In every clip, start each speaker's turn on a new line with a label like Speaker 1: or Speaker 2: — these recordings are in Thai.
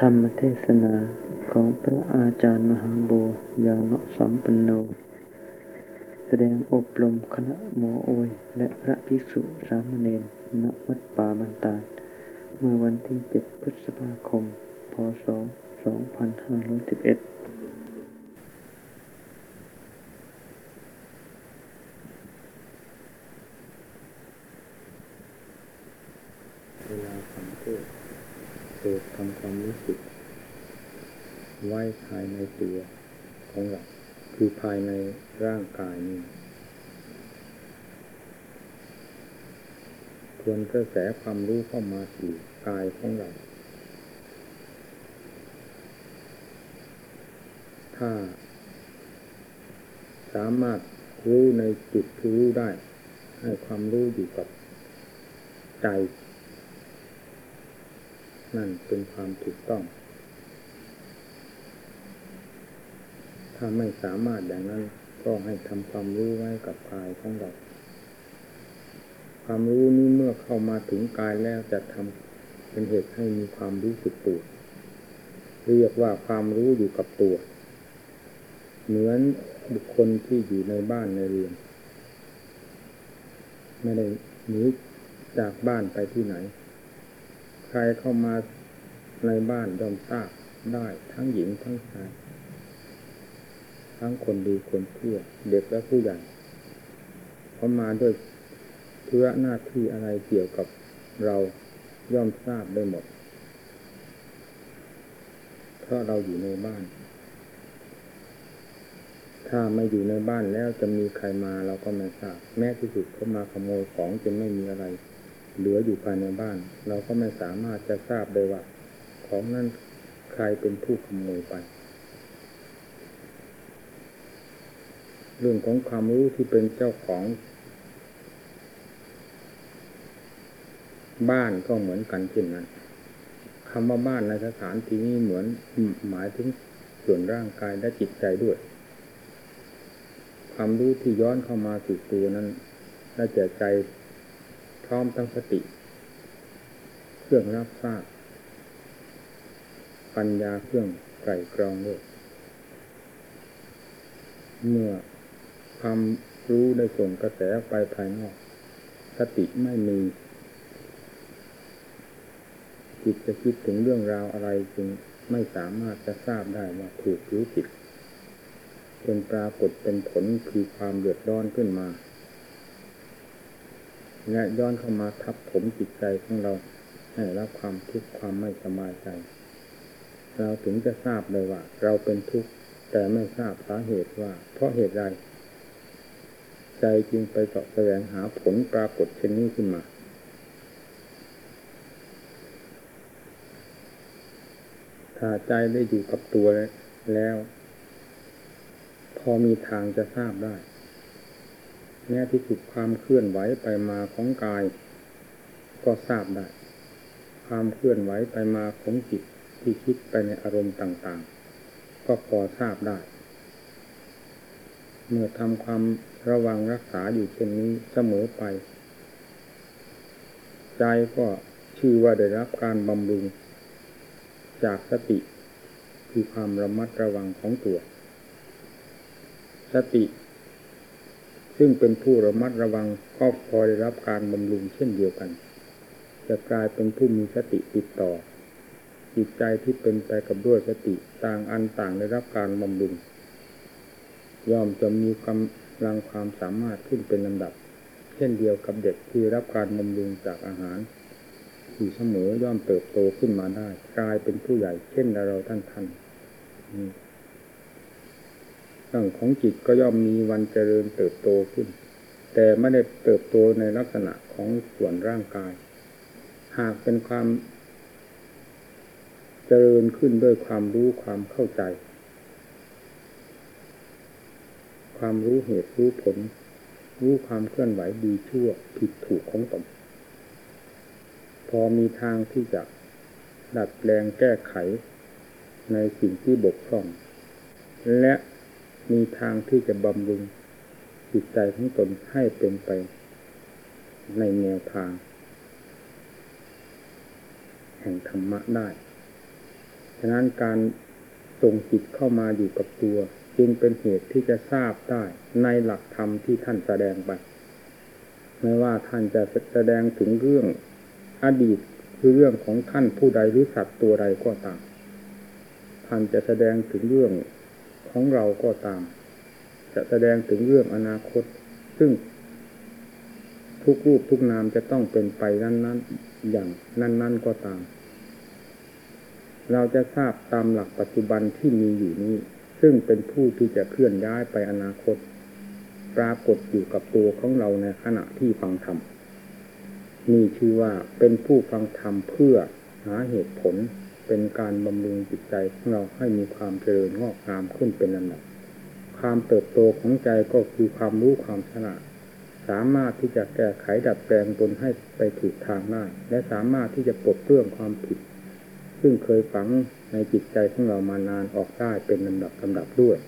Speaker 1: ธรรมเทศนาของพระอาจารย์มหาบัวยาเนะสัมปันโน แสดงอบรมคณะหมอโอย และพระภิกษุสามเณรณวัดป่ามันตาเมื่อวันที่ 7 พฤษภาคม พศ 2511
Speaker 2: เวลาฟังเทศน์โปรดทำความรู้สึก ไว้ ภายในตัวของเราคือภายในร่างกายนี้ทวนกระแสความรู้เข้ามาสู่กายของเรา ถ้า สามารถรู้ในจุดที่รู้ได้ ให้ความรู้อยู่กับใจ นั่นเป็นความถูกต้อง ถ้าไม่สามารถอย่างนั้น ก็ให้ทำความรู้ไว้กับกายของเรา ความรู้นี้เมื่อเข้ามาถึงกายแล้วจะทำเป็นเหตุให้มีความรู้สึกตัวเรียกว่าความรู้อยู่กับตัว เหมือนบุคคลที่อยู่ในบ้านในเรือน ไม่ได้หนีจากบ้านไปที่ไหน ใครเข้ามาในบ้านย่อมทราบได้ทั้งหญิงทั้งชาย ทั้งคนดีคนเชั่วเด็กและผู้ใหญ่เขามาด้วยเพื่อหน้าที่อะไรเกี่ยวกับเราย่อมทราบได้หมด เพราะเราอยู่ในบ้าน ถ้าไม่อยู่ในบ้านแล้วจะมีใครมาเราก็ไม่ทราบ แม้ที่สุดเขามาขโมยของจนไม่มีอะไร เหลืออยู่ภายในบ้าน เราก็ไม่สามารถจะทราบได้ว่า ของนั้นใครเป็นผู้ขโมยไป เรื่องของความรู้ที่เป็นเจ้าของ บ้านก็เหมือนกันเช่นนั้นคำว่าบ้านในสถานที่นี้เหมือนหมายถึงส่วนร่างกายและจิตใจด้วย ความรู้ที่ย้อนเข้ามาสู่ตัวนั้นและแจใจพร้อมทั้งสติ เครื่องรับทราบปัญญาเครื่องไก่กรองโลกเมื่อ ความรู้ได้ส่งกระแสไปภายนอก สติไม่มีจิตจะคิดถึงเรื่องราวอะไรจึงไม่สามารถจะทราบได้ว่าถูกหรือผิดจนปรากฏเป็นผลคือความเดือดร้อนขึ้นมาและย้อนเข้ามาทับถมจิตใจของเราให้รับความทุกข์ความไม่สบายใจ เราถึงจะทราบเลยว่า เราเป็นทุกข์แต่ไม่ทราบสาเหตุว่า เพราะเหตุใด ใจจึงไปสอบแสวงหาผลปรากฏเช่นนี้ขึ้นมา ถ้าใจได้อยู่กับตัวแล้ว พอมีทางจะทราบได้ แม้ที่สุดความเคลื่อนไหวไปมาของกาย ก็ทราบได้ ความเคลื่อนไหวไปมาของจิตที่คิดไปในอารมณ์ต่าง ๆ ก็พอทราบได้ เมื่อทำความ ระวังรักษาอยู่เช่นนี้เสมอไป ใจก็ชื่อว่าได้รับการบำรุง จากสติคือความระมัดระวังของตัว สติ ซึ่งเป็นผู้ระมัดระวังก็พอได้รับการบำรุงเช่นเดียวกัน จะกลายเป็นผู้มีสติติดต่อ จิตใจที่เป็นไปกับด้วยสติต่างอันต่างได้รับการบำรุงย่อมจะมีกำลังความสามารถขึ้นเป็นลำดับ เช่นเดียวกับเด็กที่รับการบำรุงจากอาหารอยู่เสมอย่อมเติบโตขึ้นมาได้ กลายเป็นผู้ใหญ่เช่นเราท่านท่านเรื่องของจิตก็ย่อมมีวันเจริญเติบโตขึ้น แต่ไม่ได้เติบโตในลักษณะของส่วนร่างกาย หากเป็นความเจริญขึ้นด้วยความรู้ความเข้าใจ ความรู้เหตุรู้ผล รู้ความเคลื่อนไหวดีชั่วผิดถูกของตนพอมีทางที่จะดัดแปลงแก้ไขในสิ่งที่บกพร่อง และมีทางที่จะบำรุงจิตใจของตนให้เป็นไปในแนวทางแห่งธรรมะได้ ฉะนั้นการส่งจิตเข้ามาอยู่กับตัว จึงเป็นเหตุที่จะทราบได้ในหลักธรรมที่ท่านแสดงไป ไม่ว่าท่านจะแสดงถึงเรื่องอดีตคือเรื่องของท่านผู้ใดหรือสัตว์ตัวใดก็ตาม ท่านจะแสดงถึงเรื่องของเราก็ตาม จะแสดงถึงเรื่องอนาคต ซึ่งทุกรูปทุกนามจะต้องเป็นไปนั้น ๆ อย่างนั้น ๆ ก็ตาม เราจะทราบตามหลักปัจจุบันที่มีอยู่นี้ ซึ่งเป็นผู้ที่จะเคลื่อนย้ายไปอนาคต ปรากฏอยู่กับตัวของเราในขณะที่ฟังธรรมนี่ชื่อว่าเป็นผู้ฟังธรรมเพื่อหาเหตุผลเป็นการบำรุงจิตใจของเราให้มีความเจริญงอกงามขึ้นเป็นลำดับความเติบโตของใจก็คือความรู้ความฉลาดสามารถที่จะแก้ไขดัดแปลงตนให้ไปถูกทางได้และสามารถที่จะปลดเปลื้องความผิด ซึ่งเคยฝัง ในจิตใจของเรามานานออกได้เป็นลำดับลำดับด้วย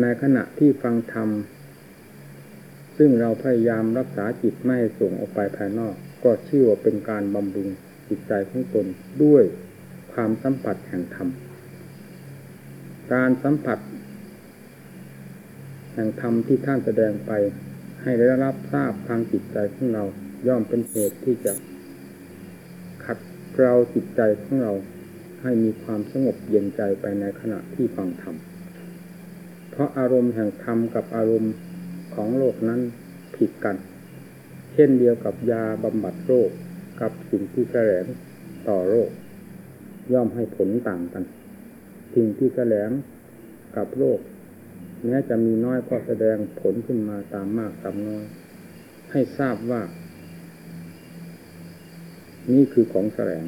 Speaker 2: ในขณะที่ฟังธรรม ซึ่งเราพยายามรักษาจิตไม่ให้ส่งออกไปภายนอก ก็ชื่อว่าเป็นการบำรุงจิตใจของตนด้วยความสัมผัสแห่งธรรม การสัมผัสแห่งธรรมที่ท่านแสดงไปให้ได้รับทราบทางจิตใจของเราย่อมเป็นเหตุที่จะ กลาจิตใจของเราให้มีความสงบเย็นใจไปในขณะที่ฟังธรรม เพราะอารมณ์แห่งธรรมกับอารมณ์ของโลกนั้นผิดกัน เช่นเดียวกับยาบำบัดโรคกับสิ่งที่แสลงต่อโรค ย่อมให้ผลต่างกัน สิ่งที่แสลงกับโรคแม้จะมีน้อยก็แสดงผลขึ้นมาตามมากตามน้อย ให้ทราบว่า นี่คือของแสลง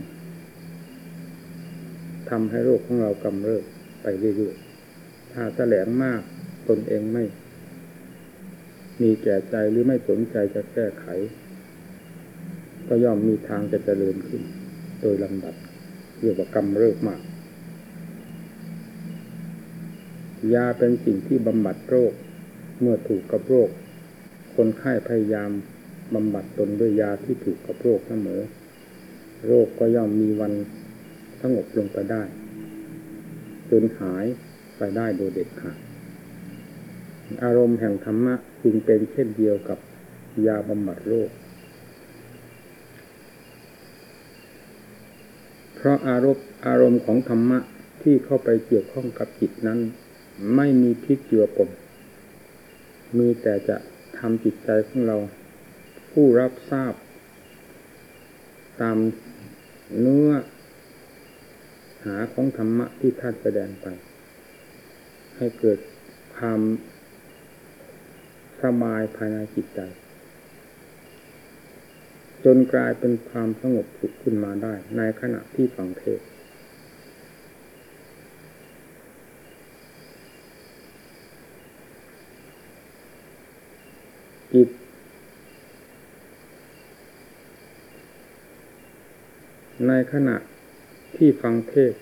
Speaker 2: ทำให้โรคของเรากำเริบไปเรื่อยๆถ้าแสลงมากตนเองไม่ มีแก่ใจหรือไม่สนใจจะแก้ไข ก็ย่อมมีทางจะเจริญขึ้น โดยลำดับเรียกว่ากรรมเริกมากยาเป็นสิ่งที่บำบัดโรค เมื่อถูกกับโรค คนไข้พยายามบำบัดตนด้วยยาที่ถูกกับโรคเสมอ โรคก็ย่อมมีวันสงบลงไปได้ จนหายไปได้โดยเด็ดขาดอารมณ์แห่งธรรมะจึงเป็นเช่นเดียวกับยาบำบัดโรค เพราะอารมณ์อารมณ์ของธรรมะที่เข้าไปเกี่ยวข้องกับจิตนั้น ไม่มีพิษเจือปนมีแต่จะทำจิตใจของเรา ผู้รับทราบ ตาม เนื้อหาของธรรมะที่ท่านแสดงไป ให้เกิดความสบายภายในจิตใจ จนกลายเป็นความสงบสุขขึ้นมาได้ ในขณะที่ฟังเทศจิต ในขณะที่ฟังเทศ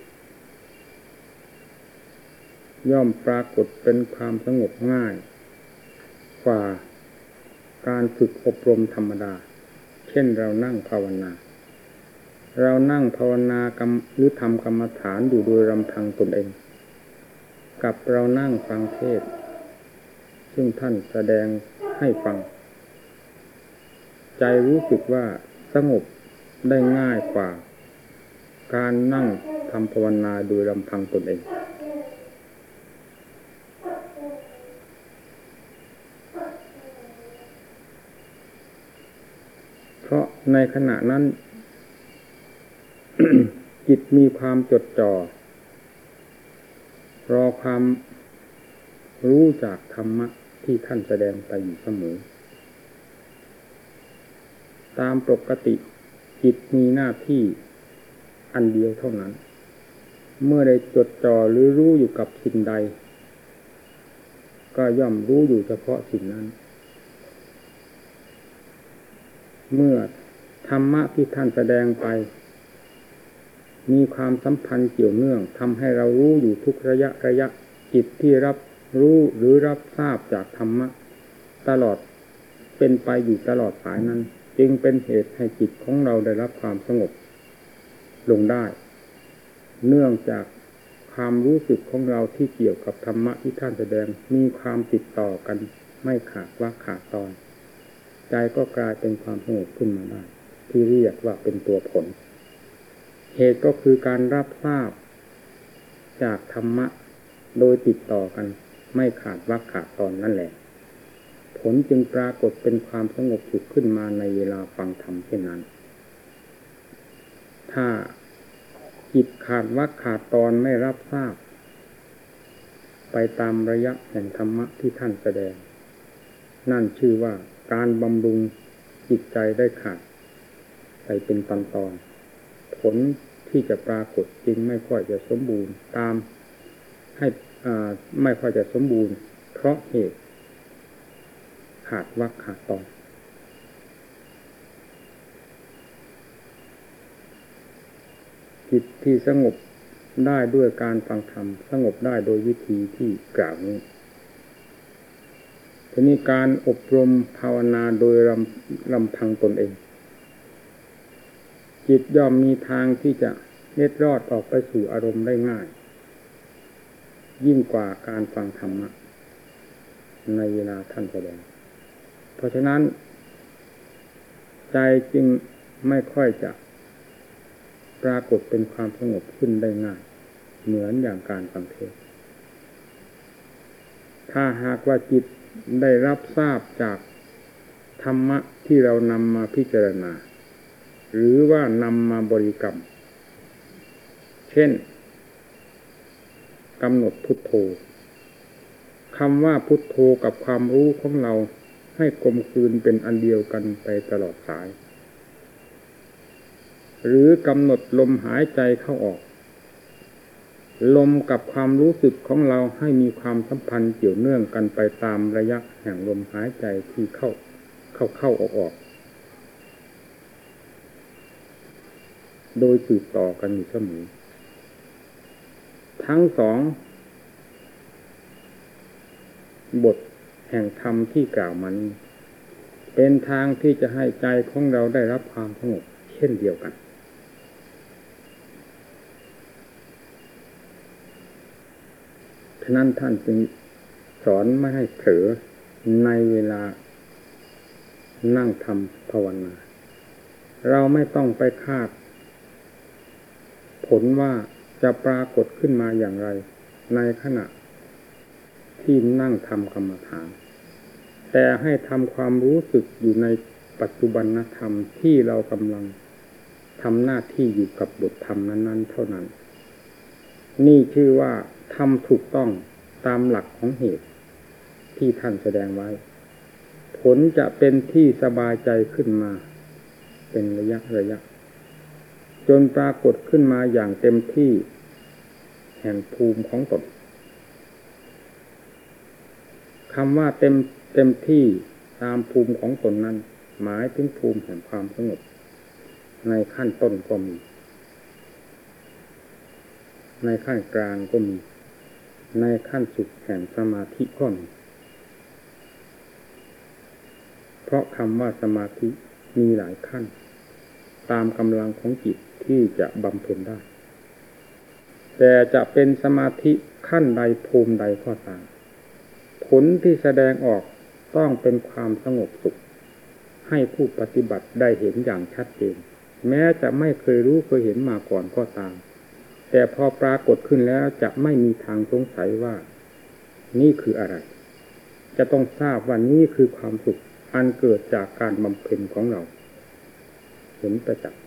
Speaker 2: ย่อมปรากฏเป็นความสงบง่าย กว่าการฝึกอบรมธรรมดา เช่นเรานั่งภาวนา เรานั่งภาวนากรรมหรือทำกรรมฐานอยู่โดยลำพังตนเอง กับเรานั่งฟังเทศ ซึ่งท่านแสดงให้ฟัง ใจรู้สึกว่าสงบได้ง่ายกว่า การนั่งทำภาวนาโดยลำพังตนเอง เพราะในขณะนั้น จิตมีความจดจ่อ รอความรู้จากธรรมะที่ท่านแสดงไปอยู่เสมอ ตามปกติจิตมีหน้าที่ อันเดียวเท่านั้น เมื่อได้จดจ่อหรือรู้อยู่กับสิ่งใด ก็ย่อมรู้อยู่เฉพาะสิ่งนั้น เมื่อธรรมะที่ท่านแสดงไป มีความสัมพันธ์เกี่ยวเนื่องทำให้เรารู้อยู่ทุกระยะระยะจิตที่รับรู้หรือรับทราบจากธรรมะ ตลอดเป็นไปอยู่ตลอดสายนั้น จึงเป็นเหตุให้จิตของเราได้รับความสงบ ลงได้ เนื่องจากความรู้สึกของเราที่เกี่ยวกับธรรมะที่ท่านแสดงมีความติดต่อกันไม่ขาดว่าขาดตอน ใจก็กลายเป็นความสงบขึ้นมาได้ ที่เรียกว่าเป็นตัวผล เหตุก็คือการรับทราบ จากธรรมะโดยติดต่อกัน ไม่ขาดว่าขาดตอนนั่นแหละ ผลจึงปรากฏเป็นความสงบสุขขึ้นมาในเวลาฟังธรรมเช่นนั้น ถ้าจิตขาดว่าขาดตอนไม่รับทราบ ไปตามระยะแห่งธรรมะที่ท่านแสดง นั่นชื่อว่าการบำรุงจิตใจได้ขาดไปเป็นตอนตอน ผลที่จะปรากฏจริงไม่ค่อยจะสมบูรณ์ตามให้ไม่ค่อยจะสมบูรณ์ เพราะเหตุ ขาดวักขาดตอน จิตที่สงบได้ด้วยการฟังธรรม สงบได้โดยวิธีที่กล่าวนี้ทีนี้การอบรมภาวนาโดยลำลำพังตนเอง จิตย่อมมีทางที่จะเล็ดรอดออกไปสู่อารมณ์ได้ง่าย ยิ่งกว่าการฟังธรรมะ ในเวลาท่านแสดง เพราะฉะนั้น ใจจึงไม่ค่อยจะ ปรากฏเป็นความสงบขึ้นได้ง่าย เหมือนอย่างการฟังเทศ ถ้าหากว่าจิตได้รับทราบจากธรรมะที่เรานำมาพิจารณา หรือว่านำมาบริกรรม เช่นกำหนดพุทโธคำว่าพุทโธกับความรู้ของเราให้กลมกลืนเป็นอันเดียวกันไปตลอดสาย หรือกำหนดลมหายใจเข้าออก ลมกับความรู้สึกของเราให้มีความสัมพันธ์เกี่ยวเนื่องกันไปตามระยะแห่งลมหายใจที่เข้าเข้าเข้าออกออก โดยสืบต่อกันอยู่เสมอทั้งสอง บทแห่งธรรมที่กล่าวมันเป็นทางที่จะให้ใจของเราได้รับความสงบเช่นเดียวกัน ฉะนั้นท่านจึงสอนไม่ให้เผลอในเวลา นั่งทำภาวนา เราไม่ต้องไปคาด ผลว่าจะปรากฏขึ้นมาอย่างไร ในขณะ ที่นั่งทำกรรมฐาน แต่ให้ทำความรู้สึกอยู่ในปัจจุบันธรรมที่เรากำลังทำหน้าที่อยู่กับบทธรรมนั้น ๆ เท่านั้น นี่ชื่อว่า ทำถูกต้องตามหลักของเหตุ ที่ท่านแสดงไว้ ผลจะเป็นที่สบายใจขึ้นมา เป็นระยะระยะ จนปรากฏขึ้นมาอย่างเต็มที่ แห่งภูมิของตนคำว่าเต็มเต็มที่ตามภูมิของตนนั้น หมายถึงภูมิแห่งความสงบในขั้นต้นก็มี ในขั้นกลางก็มี ในขั้นสุดแห่งสมาธิก้อนเพราะคำว่าสมาธิมีหลายขั้น ตามกำลังของจิตที่จะบำเพ็ญได้ แต่จะเป็นสมาธิขั้นใดภูมิใดก็ตามผลที่แสดงออกต้องเป็นความสงบสุข ให้ผู้ปฏิบัติได้เห็นอย่างชัดเจน แม้จะไม่เคยรู้เคยเห็นมาก่อนก็ตาม แต่พอปรากฏขึ้นแล้วจะไม่มีทางสงสัยว่า นี่คืออะไร จะต้องทราบว่านี่คือความสุขอันเกิดจากการบำเพ็ญของเรา เห็นประจักษ์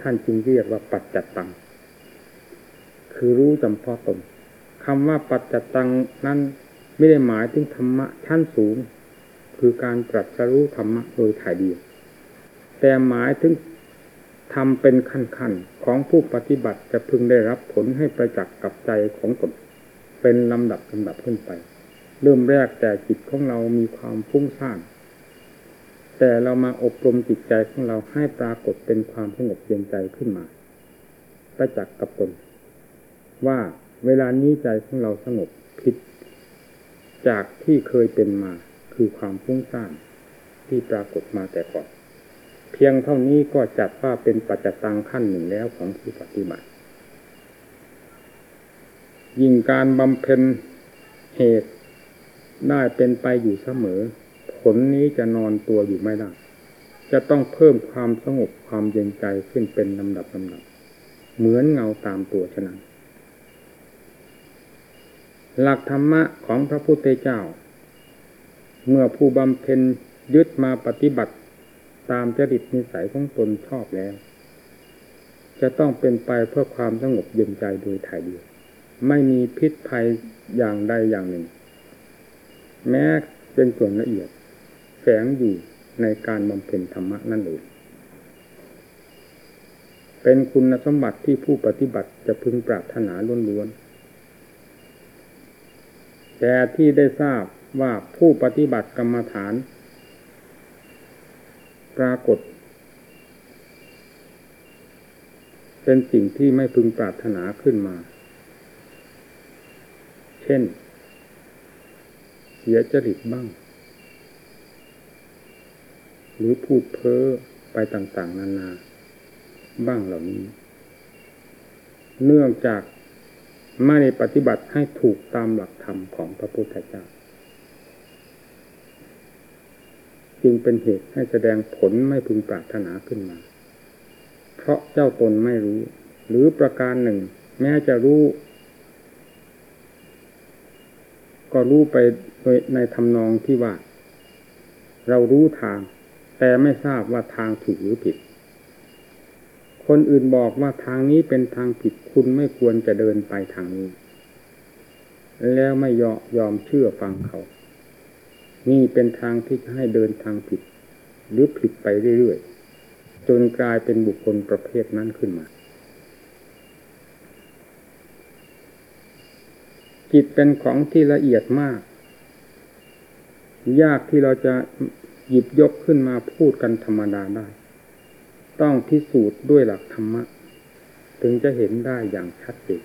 Speaker 2: ท่านจึงเรียกว่าปัจจัตตัง คือรู้จำเพาะตนคำว่าปัจจัตตังนั้นไม่ได้หมายถึงธรรมะชั้นสูง คือการตรัสรู้ธรรมะโดยถ่ายเดียวแต่หมายถึง ทำเป็นขั้นๆของผู้ปฏิบัติจะพึงได้รับผลให้ประจักษ์กับใจของตนเป็นลำดับลำดับขึ้นไป เริ่มแรกแต่จิตของเรามีความฟุ้งซ่านแต่เรามาอบรมจิตใจของเราให้ปรากฏเป็นความสงบเย็นใจขึ้นมา ประจักษ์กับตน ว่าเวลานี้ใจของเราสงบผิด จากที่เคยเป็นมาคือความฟุ้งซ่านที่ปรากฏมาแต่ก่อน เพียงเท่านี้ก็จัดว่าเป็นปัจจตังขั้นหนึ่งแล้วของผู้ปฏิบัติ ยิ่งการบำเพ็ญเหตุได้เป็นไปอยู่เสมอ ผลนี้จะนอนตัวอยู่ไม่ได้ จะต้องเพิ่มความสงบความเย็นใจขึ้นเป็นลำดับลำดับ เหมือนเงาตามตัวฉะนั้น หลักธรรมะของพระพุทธเจ้า เมื่อผู้บำเพ็ญยึดมาปฏิบัติ ตามจริตนิสัยของตนชอบแล้ว จะต้องเป็นไปเพื่อความสงบเย็นใจโดยถ่ายเดียวไม่มีพิษภัยอย่างใดอย่างหนึ่ง แม้เป็นส่วนละเอียด แฝงอยู่ในการบำเพ็ญธรรมะนั่นเองเป็นคุณสมบัติที่ผู้ปฏิบัติจะพึงปรารถนาล้วนๆแต่ที่ได้ทราบว่าผู้ปฏิบัติกรรมฐาน ปรากฏ เป็นสิ่งที่ไม่พึงปรารถนาขึ้นมา เช่น เสียจริตบ้าง หรือพูดเพ้อไปต่าง ๆ นานา บ้างเหล่านี้ เนื่องจากไม่ได้ปฏิบัติให้ถูกตามหลักธรรมของพระพุทธเจ้า จึงเป็นเหตุให้แสดงผลไม่พึงปรารถนาขึ้นมา เพราะเจ้าตนไม่รู้ หรือประการหนึ่ง แม้จะรู้ ก็รู้ไปในทำนองที่ว่า เรารู้ทาง แต่ไม่ทราบว่าทางถูกหรือผิด คนอื่นบอกว่าทางนี้เป็นทางผิดคุณไม่ควรจะเดินไปทางนี้ แล้วไม่ยอมยอมเชื่อฟังเขา นี่เป็นทางที่จะให้เดินทางผิด หรือผิดไปเรื่อยๆ จนกลายเป็นบุคคลประเภทนั้นขึ้นมา จิตเป็นของที่ละเอียดมาก ยากที่เราจะหยิบยกขึ้นมาพูดกันธรรมดาได้ ต้องพิสูจน์ด้วยหลักธรรมะ ถึงจะเห็นได้อย่างชัดเจน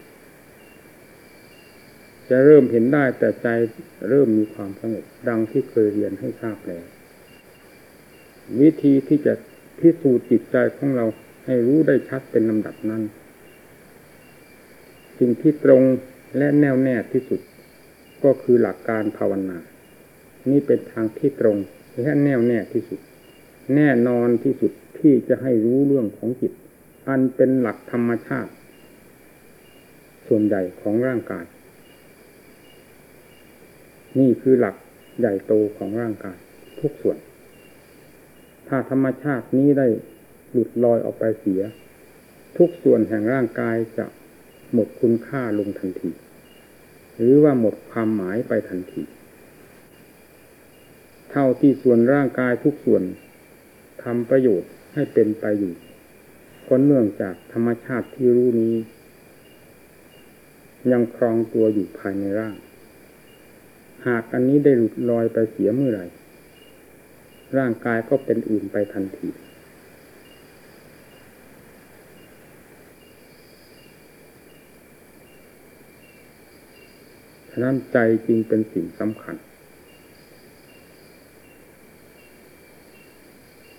Speaker 2: จะเริ่มเห็นได้แต่ใจเริ่มมีความสงบดังที่เคยเรียนให้ทราบแล้ว วิธีที่จะพิสูจน์จิตใจของเราให้รู้ได้ชัดเป็นลำดับนั้น สิ่งที่ตรงและแน่วแน่ที่สุด ก็คือหลักการภาวนา นี่เป็นทางที่ตรงและแน่วแน่ที่สุด แน่นอนที่สุดที่จะให้รู้เรื่องของจิต อันเป็นหลักธรรมชาติ ส่วนใหญ่ของร่างกาย นี่คือหลักใหญ่โตของร่างกายทุกส่วน ถ้าธรรมชาตินี้ได้หลุดลอยออกไปเสีย ทุกส่วนแห่งร่างกายจะหมดคุณค่าลงทันที หรือว่าหมดความหมายไปทันที เท่าที่ส่วนร่างกายทุกส่วนทำประโยชน์ให้เป็นไปอยู่ก็เนื่องจากธรรมชาติที่รู้นี้ ยังครองตัวอยู่ภายในร่าง หากอันนี้ได้หลุดลอยไปเสียเมื่อไหร่ ร่างกายก็เป็นอื่นไปทันที ฉะนั้นใจจริงเป็นสิ่งสำคัญ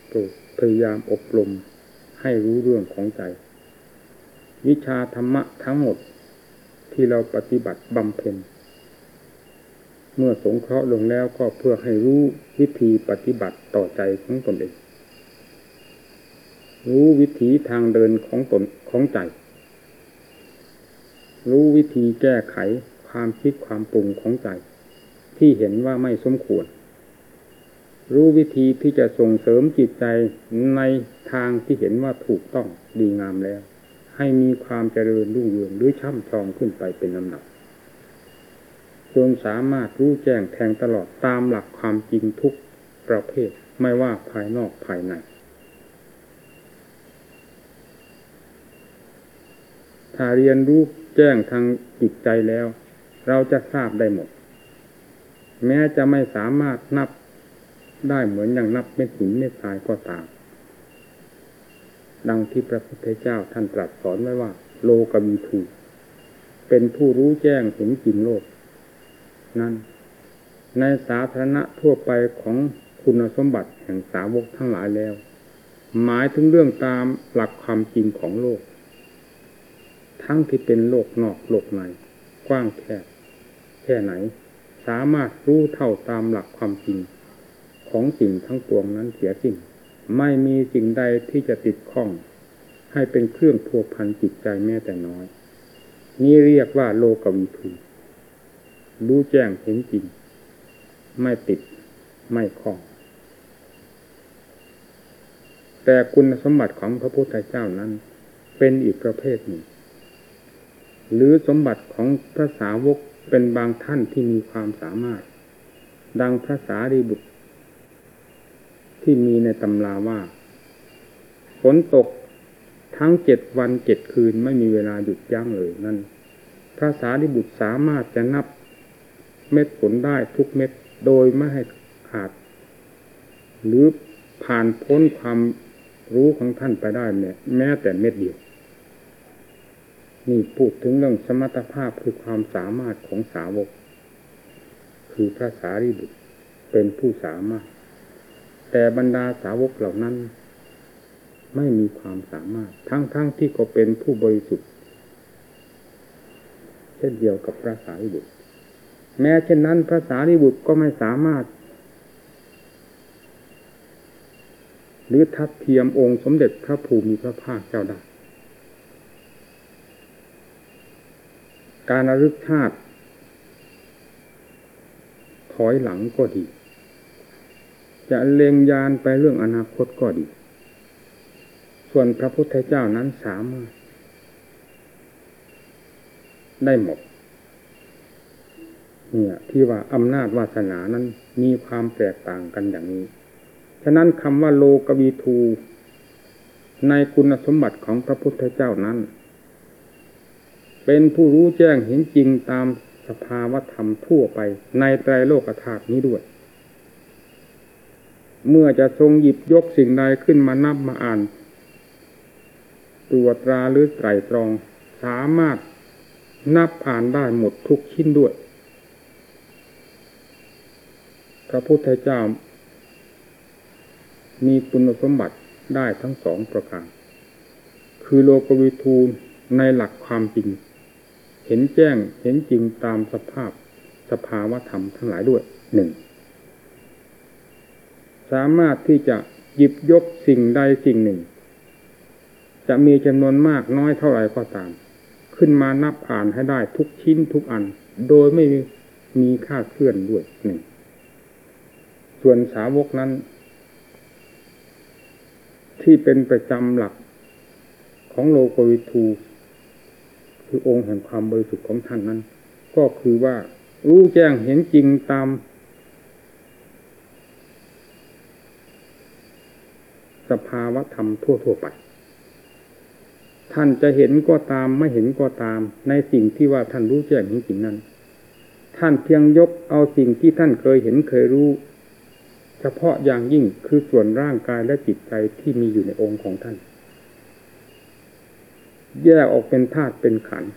Speaker 2: โปรดพยายามอบรมให้รู้เรื่องของใจ วิชาธรรมะทั้งหมดที่เราปฏิบัติบำเพ็ญ เมื่อสงเคราะห์ลงแล้วก็เพื่อให้รู้วิธีปฏิบัติต่อใจของตนเอง รู้วิธีทางเดินของตนของใจ รู้วิธีแก้ไขความคิดความปรุงของใจ ที่เห็นว่าไม่สมควร รู้วิธีที่จะส่งเสริมจิตใจในทางที่เห็นว่าถูกต้องดีงามแล้ว ให้มีความเจริญรุ่งเรืองหรือช่ำชองขึ้นไปเป็นลำดับ จนสามารถรู้แจ้งแทงตลอดตามหลักความจริงทุกประเภทไม่ว่าภายนอกภายใน ถ้าเรียนรู้แจ้งทางจิตใจแล้ว เราจะทราบได้หมด แม้จะไม่สามารถนับได้เหมือนอย่างนับเม็ดหินเม็ดทรายก็ตาม ดังที่พระพุทธเจ้าท่านตรัสสอนไว้ว่า โลกมีถูเป็นผู้รู้แจ้งเห็นจริงโลก นั้น ในสาธารณะทั่วไปของคุณสมบัติแห่งสาวกทั้งหลายแล้ว หมายถึงเรื่องตามหลักความจริงของโลก ทั้งที่เป็นโลกนอกโลกใน กว้างแค่แค่ไหน สามารถรู้เท่าตามหลักความจริง ของสิ่งทั้งปวงนั้นเสียสิ้นไม่มีสิ่งใดที่จะติดข้อง ให้เป็นเครื่องพัวพันจิตใจแม้แต่น้อย นี่เรียกว่าโลกวิทู รู้แจ้งเห็นจริง ไม่ติดไม่คล้อง แต่คุณสมบัติของพระพุทธเจ้านั้น เป็นอีกประเภทหนึ่ง หรือสมบัติของพระสาวกเป็นบางท่านที่มีความสามารถ ดังพระสารีบุตร ที่มีในตำราว่าฝนตกทั้งเจ็ดวันเจ็ดคืนไม่มีเวลาหยุดยั้งเลยนั่นพระสารีบุตรสามารถจะนับ เม็ดฝนได้ทุกเม็ดโดยไม่ให้ขาด หรือผ่านพ้นความรู้ของท่านไปได้เนี่ยแม้แต่เม็ดเดียว นี่พูดถึงเรื่องสมรรถภาพคือความสามารถของสาวก คือพระสารีบุตรเป็นผู้สามารถ แต่บรรดาสาวกเหล่านั้น ไม่มีความสามารถ ทั้งๆทที่ก็เป็นผู้บริสุทธิ์ เช่นเดียวกับพระสารีบุตร แม้เช่นนั้นพระสารีบุตรก็ไม่สามารถ หรือทัดเทียมองค์สมเด็จพระภูมิพระภาคเจ้าได้ การระลึกชาติ ถอยหลังก็ดี จะเล็งยานไปเรื่องอนาคตก็ดี ส่วนพระพุทธเจ้านั้นสามารถ ได้หมด เนี่ยที่ว่าอำนาจวาสนานั้นมีความแตกต่างกันอย่างนี้ ฉะนั้นคำว่าโลกวีทู ในคุณสมบัติของพระพุทธเจ้านั้น เป็นผู้รู้แจ้งเห็นจริงตามสภาวธรรมทั่วไปในไตรโลกธาตุนี้ด้วย เมื่อจะทรงหยิบยกสิ่งใดขึ้นมานับมาอ่านตรวจตราหรือไตรตรองสามารถนับอ่านได้หมดทุกชิ้นด้วย พระพุทธเจ้า มีคุณสมบัติได้ทั้งสองประการ คือโลกวิทูในหลักความจริง เห็นแจ้งเห็นจริงตามสภาพสภาวธรรมทั้งหลายด้วยหนึ่งสามารถที่จะหยิบยกสิ่งใดสิ่งหนึ่ง จะมีจำนวนมากน้อยเท่าไรก็ตาม ขึ้นมานับอ่านให้ได้ทุกชิ้นทุกอัน โดยไม่มีค่าเคลื่อนด้วยหนึ่ง ส่วนสาวกนั้น ที่เป็นประจำหลักของโลกวิทูคือองค์แห่งความบริสุทธิ์ของท่านนั้น ก็คือว่ารู้แจ้งเห็นจริงตามสภาวะธรรมทั่วๆไป ท่านจะเห็นก็ตามไม่เห็นก็ตาม ในสิ่งที่ว่าท่านรู้แจ้งเห็นจริงนั้น ท่านเพียงยกเอาสิ่งที่ท่านเคยเห็นเคยรู้ เฉพาะอย่างยิ่งคือส่วนร่างกายและจิตใจที่มีอยู่ในองค์ของท่าน แยกออกเป็นธาตุเป็นขันธ์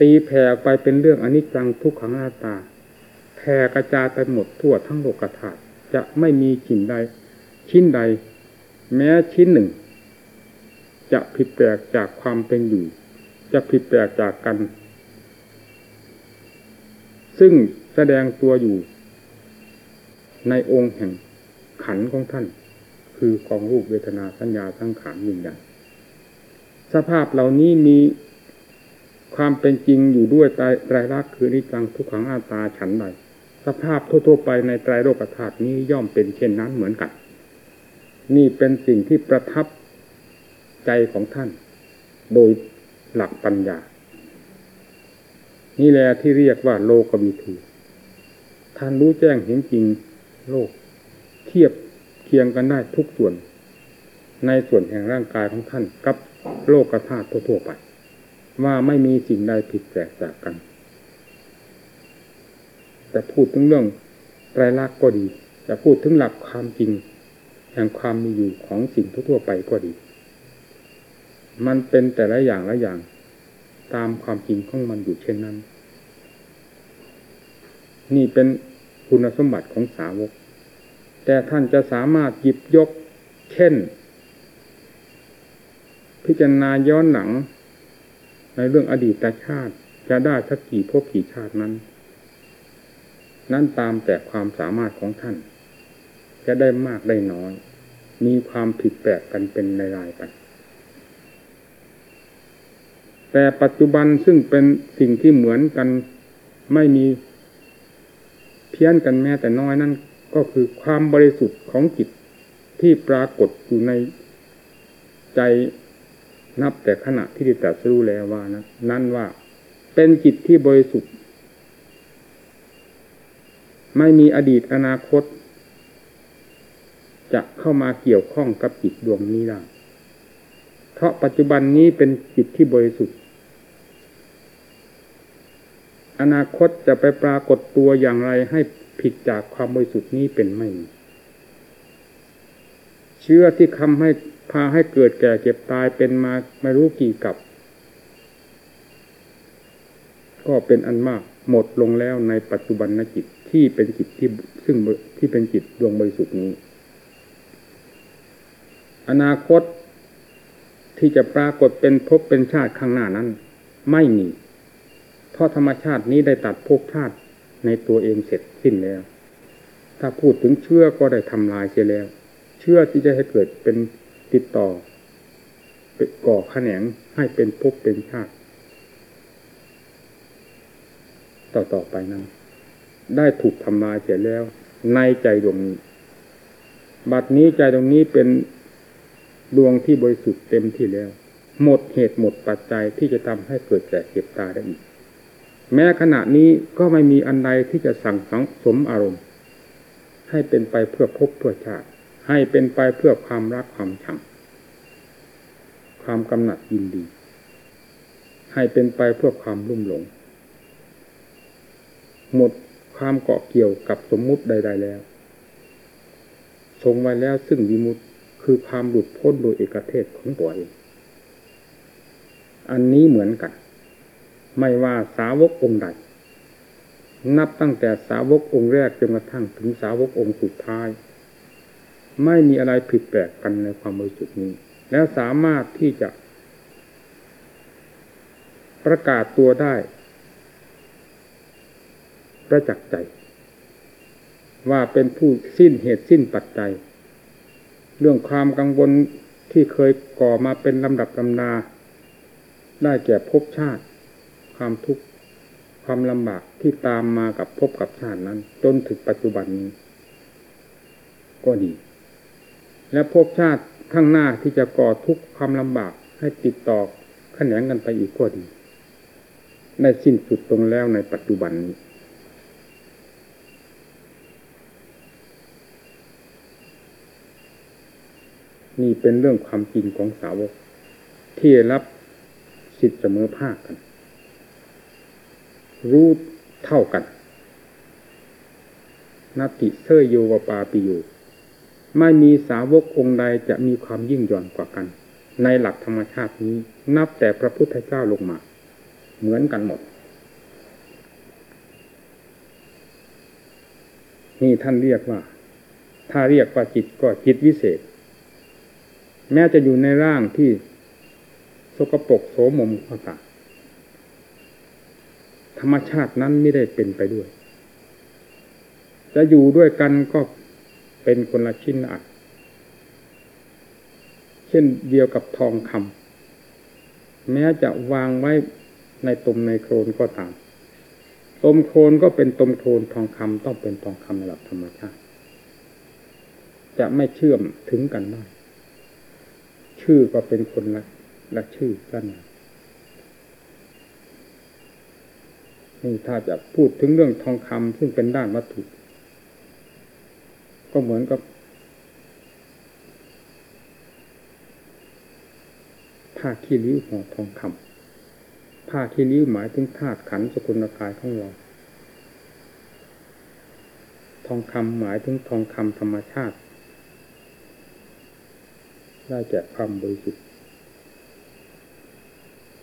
Speaker 2: ตีแผ่ไปเป็นเรื่องอนิจจังทุกขังอนัตตาแผ่กระจายไปหมดทั่วทั้งโลกธาตุจะไม่มีชิ้นใด ชิ้นใด แม้ชิ้นหนึ่ง จะผิดแปลกจากความเป็นอยู่ จะผิดแปลกจากกัน ซึ่งแสดงตัวอยู่ ในองค์แห่งขันของท่าน คือกองรูปเวทนาสัญญาสังขารวิญญาณสภาพเหล่านี้มีความเป็นจริงอยู่ด้วยไตรลักษณ์คือนิจังทุกขังอาตาฉันใดสภาพทั่วๆไปในไตรโลกธาตุนี้ย่อมเป็นเช่นนั้นเหมือนกัน นี่เป็นสิ่งที่ประทับใจของท่าน โดยหลักปัญญา นี่แหละที่เรียกว่าโลกวิถูท่านรู้แจ้งเห็นจริง โลก เทียบเคียงกันได้ทุกส่วน ในส่วนแห่งร่างกายของท่านกับโลกธาตุทั่วๆไป ว่าไม่มีสิ่งใดผิดแปลกจากกัน แต่พูดถึงเรื่องไตรลักษณ์ก็ดีจะพูดถึงหลักความจริง แห่งความมีอยู่ของสิ่งทั่วๆไปก็ดี มันเป็นแต่ละอย่างละอย่างตามความจริงของมันอยู่เช่นนั้น นี่เป็นคุณสมบัติของสาวก แต่ท่านจะสามารถหยิบยก เช่น พิจารณาย้อนหลัง ในเรื่องอดีตชาติ จะได้สักกี่ภพกี่ชาตินั้น นั่นตามแต่ความสามารถของท่าน จะได้มากได้น้อย มีความผิดแปลกกันเป็นรายๆไปแต่ปัจจุบันซึ่งเป็นสิ่งที่เหมือนกันไม่มีเพี้ยนกันแม้แต่น้อยนั่น ก็คือความบริสุทธิ์ของจิตที่ปรากฏอยู่ในใจนับแต่ขณะที่ได้ตรัสรู้แล้วว่านะนั่นว่าเป็นจิตที่บริสุทธิ์ ไม่มีอดีตอนาคต จะเข้ามาเกี่ยวข้องกับจิตดวงนี้ได้เพราะปัจจุบันนี้เป็นจิตที่บริสุทธิ์ อนาคตจะไปปรากฏตัวอย่างไรให้ ผิดจากความบริสุทธิ์นี้เป็นไม่มีเชื่อที่คำให้พาให้เกิดแก่เจ็บตายเป็นมาไม่รู้กี่กับ ก็เป็นอันมากหมดลงแล้วในปัจจุบันนจิตที่เป็นจิตที่ซึ่งที่เป็นจิตดวงบริสุทธิ์นี้ อนาคตที่จะปรากฏเป็นภพเป็นชาติข้างหน้านั้น ไม่มี เพราะธรรมชาตินี้ได้ตัดภพชาติ ในตัวเองเสร็จสิ้นแล้ว ถ้าพูดถึงเชื่อก็ได้ทำลายเสียแล้ว เชื่อที่จะให้เกิดเป็นติดต่อเป็นก่อขแขนงให้เป็นภพเป็นชาติ ต่อต่อไปนั้น ได้ถูกทำลายเสียแล้ว ในใจดวงนี้ บัดนี้ใจตรงนี้เป็นดวงที่บริสุทธิ์เต็มที่แล้ว หมดเหตุหมดปัจจัยที่จะทำให้เกิดแก่เก็บตาได้อีก แม้ขณะนี้ก็ไม่มีอันใดที่จะสั่งสังสมอารมณ์ ให้เป็นไปเพื่อพบเพื่อชาติ ให้เป็นไปเพื่อความรักความชัง ความกำหนัดยินดี ให้เป็นไปเพื่อความรุ่มหลง หมดความเกาะเกี่ยวกับสมมุติใด ๆ แล้ว ทรงไว้แล้วซึ่งวิมุตคือความหลุดพ้นโดยเอกเทศของตัวเอง อันนี้เหมือนกัน ไม่ว่าสาวกองค์ใด นับตั้งแต่สาวกองค์แรกจนกระทั่งถึงสาวกองค์สุดท้าย ไม่มีอะไรผิดแปลกกันในความบริสุทธิ์นี้ แล้วสามารถที่จะ ประกาศตัวได้ ประจักษ์ใจ ว่าเป็นผู้สิ้นเหตุสิ้นปัจจัย เรื่องความกังวลที่เคยก่อมาเป็นลำดับลำนาได้แก่ภพชาติ ความทุกข์ความลำบากที่ตามมากับภพกับชาตินั้น จนถึงปัจจุบันนี้ ก็ดี และภพชาติข้างหน้าที่จะก่อทุกข์ความลำบากให้ติดต่อขแขนงกันไปอีกก็ดีในสิ้นสุดตรงแล้วในปัจจุบันนี้นี่เป็นเรื่องความจริงของสาวก ที่รับสิทธิเสมอภาคกัน รู้เท่ากันนาติเซยโยวปาปิโยไม่มีสาวกองค์ใดจะมีความยิ่งย่อนกว่ากัน ในหลักธรรมชาตินี้ นับแต่พระพุทธเจ้าลงมา เหมือนกันหมด นี่ท่านเรียกว่า ถ้าเรียกว่าจิตก็จิตวิเศษ แม้จะอยู่ในร่างที่สกปรกโสมมก็ตาม ธรรมชาตินั้นไม่ได้เป็นไปด้วย จะอยู่ด้วยกันก็เป็นคนละชิ้นอัดเช่นเดียวกับทองคำแม้จะวางไว้ในตมในโคลนก็ตามตมโคลนก็เป็นตมโคลนทองคำต้องเป็นทองคำในหลักธรรมชาติ จะไม่เชื่อมถึงกันได้ชื่อก็เป็นคนละละชื่อกัน นี่ถ้าจะพูดถึงเรื่องทองคำซึ่งเป็นด้านวัตถุ ก็เหมือนกับผ้าขี้ริ้วห่อทองคำผ้าขี้ริ้วหมายถึงธาตุขันสกุลกายของเราทองคำหมายถึงทองคำธรรมชาติ ได้แก่ความบริสุทธิ์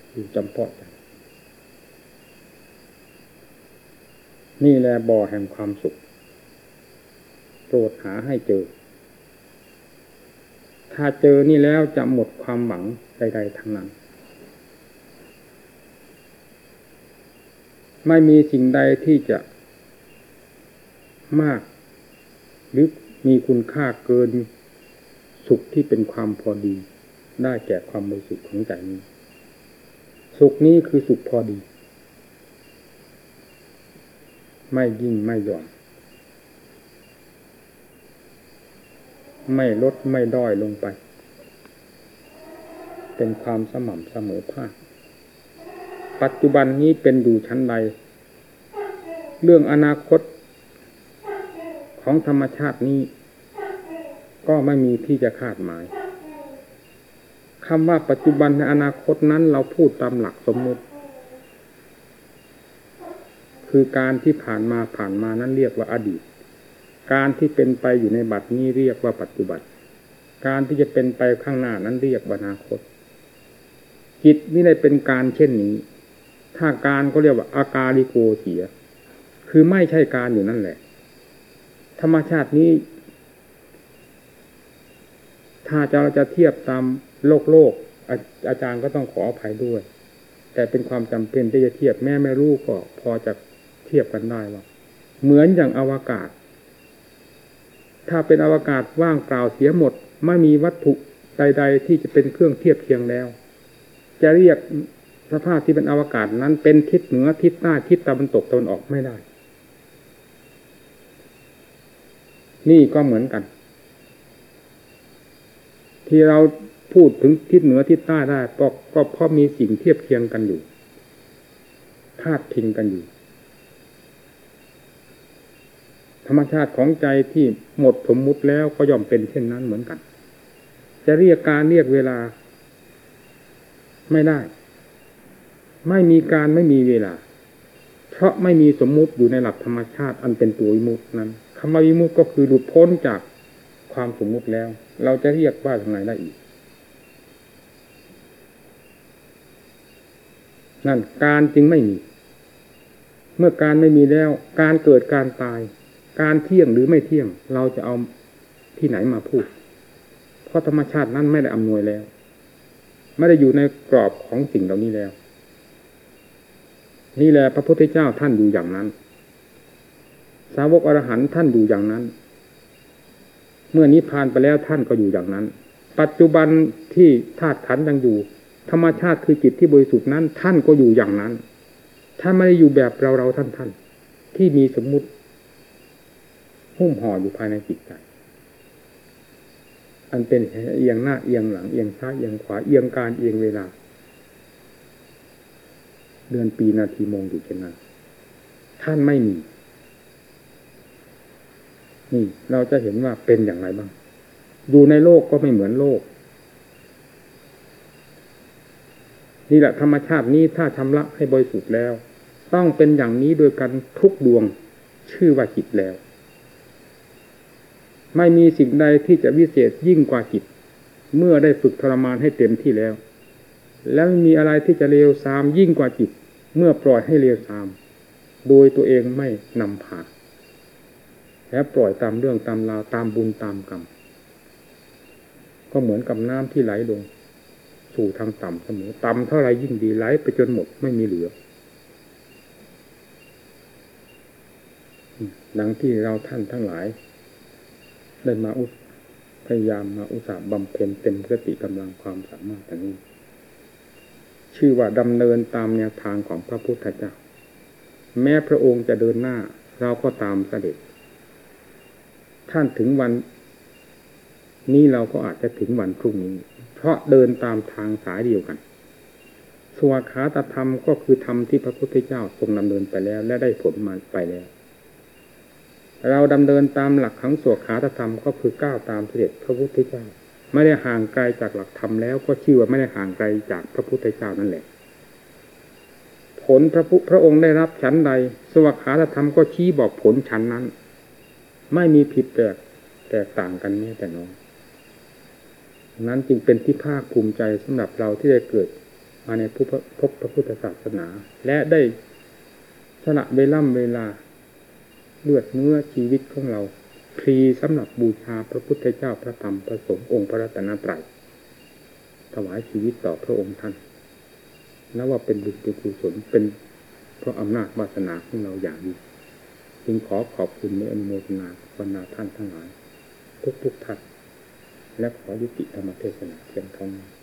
Speaker 2: อยู่จำเพาะใจ นี่แหละบ่อแห่งความสุข โปรดหาให้เจอ ถ้าเจอนี่แล้วจะหมดความหวังใดๆทั้งนั้น ไม่มีสิ่งใดที่จะมากหรือมีคุณค่าเกินสุขที่เป็นความพอดี ได้แก่ความบริสุทธิ์ของใจนี้ สุขนี้คือสุขพอดี ไม่ยิ่งไม่หย่อน ไม่ลดไม่ด้อยลงไป เป็นความสม่ำเสมอภาค ปัจจุบันนี้เป็นอยู่ชั้นใด เรื่องอนาคตของธรรมชาตินี้ ก็ไม่มีที่จะคาดหมายคำว่าปัจจุบันในอนาคตนั้นเราพูดตามหลักสมมติ คือการที่ผ่านมาผ่านมานั้นเรียกว่าอดีต การที่เป็นไปอยู่ในบัดนี้เรียกว่าปัจจุบันการที่จะเป็นไปข้างหน้านั้นเรียกว่าอนาคต จิตไม่ได้เป็นการเช่นนี้ ถ้าการก็เรียกว่าอากาลิโกเสีย คือไม่ใช่การอยู่นั่นแหละ ธรรมชาตินี้ ถ้าจะเราจะเทียบตามโลกโลกอาอาจารย์ก็ต้องขออภัยด้วย แต่เป็นความจำเป็นที่จะเทียบแม่ไม่รู้ก็พอจะ เทียบกันได้ว่า เหมือนอย่างอวกาศ ถ้าเป็นอวกาศว่างเปล่าเสียหมด ไม่มีวัตถุใด ๆ ที่จะเป็นเครื่องเทียบเคียงแล้ว จะเรียกสภาพที่เป็นอวกาศนั้นเป็นทิศเหนือทิศใต้ทิศตะวันตกตะวันออกไม่ได้ นี่ก็เหมือนกัน ที่เราพูดถึงทิศเหนือทิศใต้ได้ก็เพราะมีสิ่งเทียบเคียงกันอยู่พาดพิงกันอยู่ ธรรมชาติของใจที่หมดสมมุติแล้วก็ย่อมเป็นเช่นนั้นเหมือนกัน จะเรียกการเรียกเวลา ไม่ได้ ไม่มีการไม่มีเวลา เพราะไม่มีสมมุติอยู่ในหลักธรรมชาติอันเป็นตัววิมุตินั้นคำว่าวิมุติก็คือหลุดพ้นจากความสมมุติแล้ว เราจะเรียกว่าทางไหนได้อีก นั่นการจึงไม่มี เมื่อการไม่มีแล้ว การเกิดการตาย การเที่ยงหรือไม่เที่ยง เราจะเอาที่ไหนมาพูด เพราะธรรมชาตินั้นไม่ได้อำนวยแล้ว ไม่ได้อยู่ในกรอบของสิ่งเหล่านี้แล้ว นี่แหละพระพุทธเจ้าท่านอยู่อย่างนั้น สาวกอรหันต์ท่านอยู่อย่างนั้น เมื่อนิพพานไปแล้วท่านก็อยู่อย่างนั้น ปัจจุบันที่ธาตุขันธ์ยังอยู่ ธรรมชาติคือจิตที่บริสุทธิ์นั้น ท่านก็อยู่อย่างนั้นท่านไม่ได้อยู่แบบเราเราท่านท่านที่มีสมมุติ หุ้มห่ออยู่ภายในจิตใจ อันเป็นเอียงหน้าเอียงหลังเอียงซ้ายเอียงขวาเอียงการเอียงเวลา เดือนปีนาทีโมงอยู่เช่นนั้นท่านไม่มี นี่เราจะเห็นว่าเป็นอย่างไรบ้าง อยู่ในโลกก็ไม่เหมือนโลก นี่แหละธรรมชาตินี้ถ้าชำระให้บริสุทธิ์แล้ว ต้องเป็นอย่างนี้โดยกันทุกดวงชื่อว่าจิตแล้ว ไม่มีสิ่งใดที่จะวิเศษยิ่งกว่าจิต เมื่อได้ฝึกทรมานให้เต็มที่แล้ว แล้วไม่มีอะไรที่จะเลวทรามยิ่งกว่าจิต เมื่อปล่อยให้เลวทราม โดยตัวเองไม่นำผ่าและปล่อยตามเรื่องตามราวตามบุญตามกรรมก็เหมือนกับน้ำที่ไหลลง สู่ทางต่ำเสมอต่ำเท่าไรยิ่งดีไหลไปจนหมดไม่มีเหลือดังที่เราท่านทั้งหลาย ได้มาอุพยายามมาอุตส่าห์บำเพ็ญเต็มสติกำลังความสามารถแต่นี้ ชื่อว่าดำเนินตามแนวทางของพระพุทธเจ้า แม้พระองค์จะเดินหน้า เราก็ตามเสด็จ ท่านถึงวัน นี้เราก็อาจจะถึงวันพรุ่งนี้ เพราะเดินตามทางสายเดียวกันสวขาตธรรมก็คือธรรมที่พระพุทธเจ้าทรงดำเนินไปแล้ว และได้ผลมาไปแล้ว เราดำเนินตามหลักของสวขาตธรรมก็คือก้าวตามเสด็จพระพุทธเจ้า ไม่ได้ห่างไกลจากหลักธรรมแล้วก็ชื่อว่าไม่ได้ห่างไกลจากพระพุทธเจ้านั่นแหละ ผลพระพุทธพระองค์ได้รับชั้นใด สวขาตธรรมก็ชี้บอกผลชั้นนั้น ไม่มีผิดแปลกแตกต่างกันแม้แต่น้อยนั้นจึงเป็นที่ภาคภูมิใจสำหรับเราที่ได้เกิดมาในพบพระพุทธศาสนา และได้สละเวล่ำเวลา เลือดเนื้อชีวิตของเราพรีสำหรับบูชาพระพุทธเจ้าพระธรรมพระสงฆ์องค์พระรัตนตรัยถวายชีวิตต่อพระองค์ท่านนับว่าเป็นบุญเป็นกุศลเป็นเพราะอำนาจวาสนาของเราอย่างยิ่งจึงขอขอบคุณในอนุโมทนาบรรดาท่านทั้งหลายทุกทุกๆท่านและขอยุติธรรมเทศนาเพียงเท่านี้